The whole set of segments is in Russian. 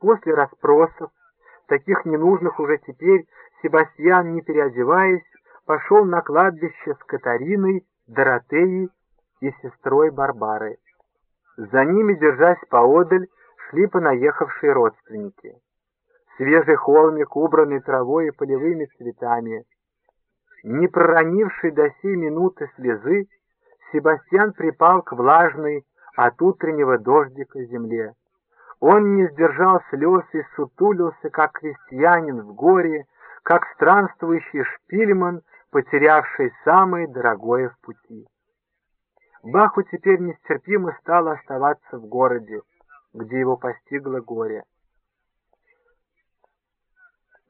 После расспросов, таких ненужных уже теперь, Себастьян, не переодеваясь, пошел на кладбище с Катариной, Доротеей и сестрой Барбары. За ними, держась поодаль, шли понаехавшие родственники. Свежий холмик, убранный травой и полевыми цветами. Не проронивший до сей минуты слезы, Себастьян припал к влажной от утреннего дождика земле. Он не сдержал слез и сутулился, как крестьянин в горе, как странствующий шпильман, потерявший самое дорогое в пути. Баху теперь нестерпимо стало оставаться в городе, где его постигло горе.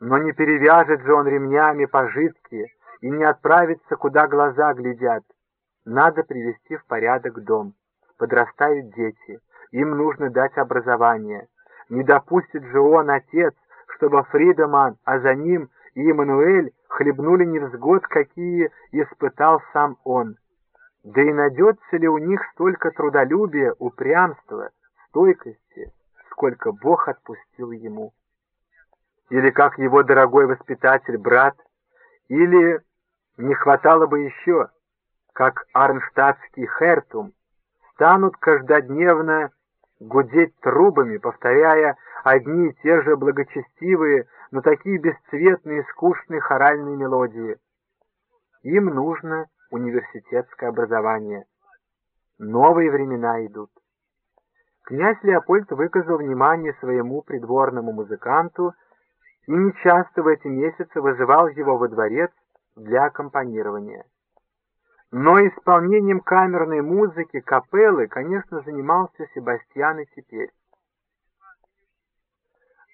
Но не перевяжет же он ремнями пожитки и не отправится, куда глаза глядят. Надо привести в порядок дом. Подрастают дети, им нужно дать образование. Не допустит же он, отец, чтобы Фридеман, а за ним и Эммануэль хлебнули невзгод, какие испытал сам он. Да и найдется ли у них столько трудолюбия, упрямства, стойкости, сколько Бог отпустил ему? Или как его дорогой воспитатель брат, или не хватало бы еще, как арнштадтский Хертум, станут каждодневно гудеть трубами, повторяя одни и те же благочестивые, но такие бесцветные, скучные хоральные мелодии. Им нужно университетское образование. Новые времена идут. Князь Леопольд выказал внимание своему придворному музыканту и нечасто в эти месяцы вызывал его во дворец для аккомпанирования. Но исполнением камерной музыки, капеллы, конечно, занимался Себастьян и теперь.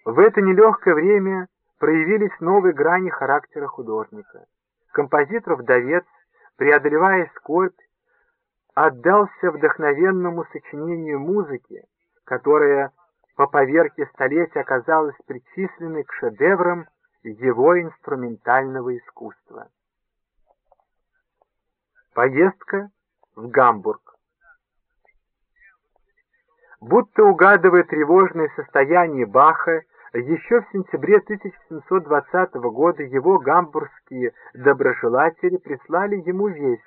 В это нелегкое время проявились новые грани характера художника. Композитор-вдовец, преодолевая скорбь, отдался вдохновенному сочинению музыки, которая по поверке столетия оказалась причисленной к шедеврам его инструментального искусства. Поездка в Гамбург. Будто угадывая тревожное состояние Баха, еще в сентябре 1720 года его гамбургские доброжелатели прислали ему весть.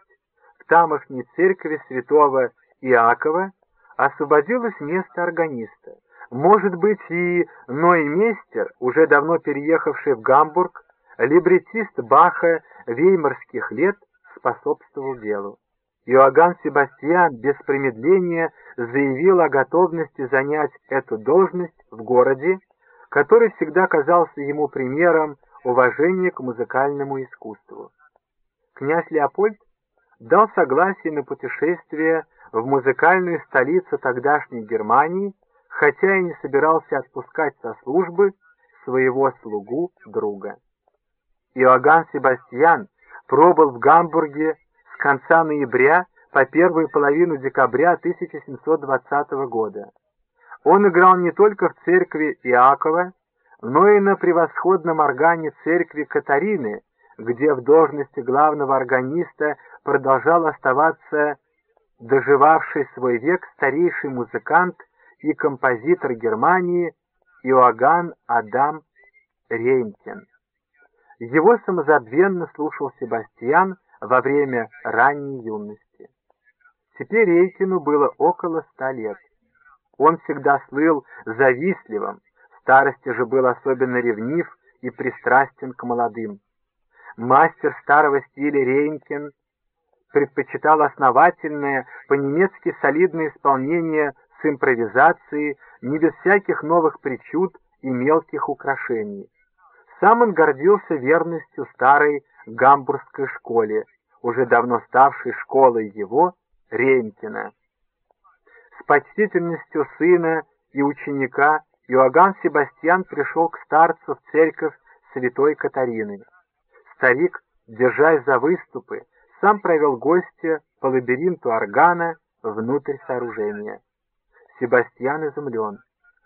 В тамошней церкви святого Иакова освободилось место органиста. Может быть, и Ной Мейстер, уже давно переехавший в Гамбург, либретист Баха веймарских лет, способствовал делу. Иоганн Себастьян без промедления заявил о готовности занять эту должность в городе, который всегда казался ему примером уважения к музыкальному искусству. Князь Леопольд дал согласие на путешествие в музыкальную столицу тогдашней Германии, хотя и не собирался отпускать со службы своего слугу-друга. Иоганн Себастьян пробыл в Гамбурге с конца ноября по первую половину декабря 1720 года. Он играл не только в церкви Иакова, но и на превосходном органе церкви Катарины, где в должности главного органиста продолжал оставаться доживавший свой век старейший музыкант и композитор Германии Иоганн Адам Рейнкен. Его самозабвенно слушал Себастьян во время ранней юности. Теперь Рейкину было около ста лет. Он всегда слыл завистливым, в старости же был особенно ревнив и пристрастен к молодым. Мастер старого стиля Рейнкин предпочитал основательное, по-немецки солидное исполнение с импровизацией, не без всяких новых причуд и мелких украшений. Сам он гордился верностью старой гамбургской школе, уже давно ставшей школой его, Рейнкина. С почтительностью сына и ученика Иоганн Себастьян пришел к старцу в церковь святой Катарины. Старик, держась за выступы, сам провел гостя по лабиринту органа внутрь сооружения. Себастьян изумлен.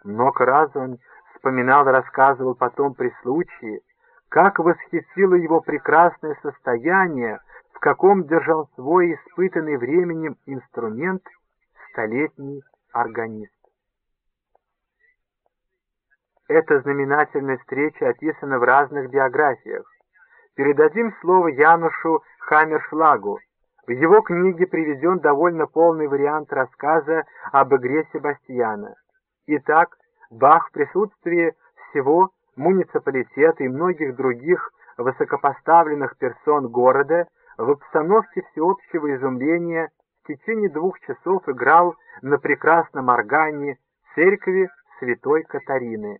Много раз он вспоминал и рассказывал потом при случае, как восхитило его прекрасное состояние, в каком держал свой испытанный временем инструмент столетний органист. Эта знаменательная встреча описана в разных биографиях. Передадим слово Янушу Хаммершлагу. В его книге приведен довольно полный вариант рассказа об игре Себастьяна. Итак, Бах в присутствии всего муниципалитета и многих других высокопоставленных персон города в обстановке всеобщего изумления в течение двух часов играл на прекрасном органе церкви святой Катарины.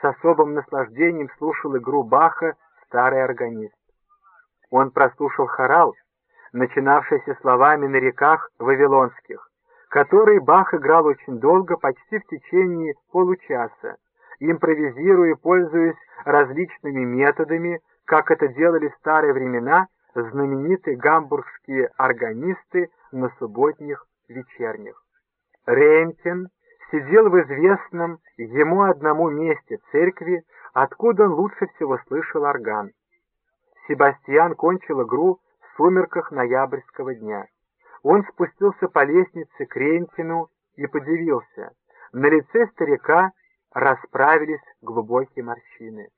С особым наслаждением слушал игру Баха старый органист. Он прослушал хорал, начинавшийся словами на реках вавилонских, который Бах играл очень долго, почти в течение получаса, импровизируя пользуясь различными методами, как это делали в старые времена знаменитые гамбургские органисты на субботних вечерних. Рейнкен сидел в известном ему одному месте церкви, откуда он лучше всего слышал орган. Себастьян кончил игру в сумерках ноябрьского дня. Он спустился по лестнице к Рейнкину и подивился. На лице старика расправились глубокие морщины.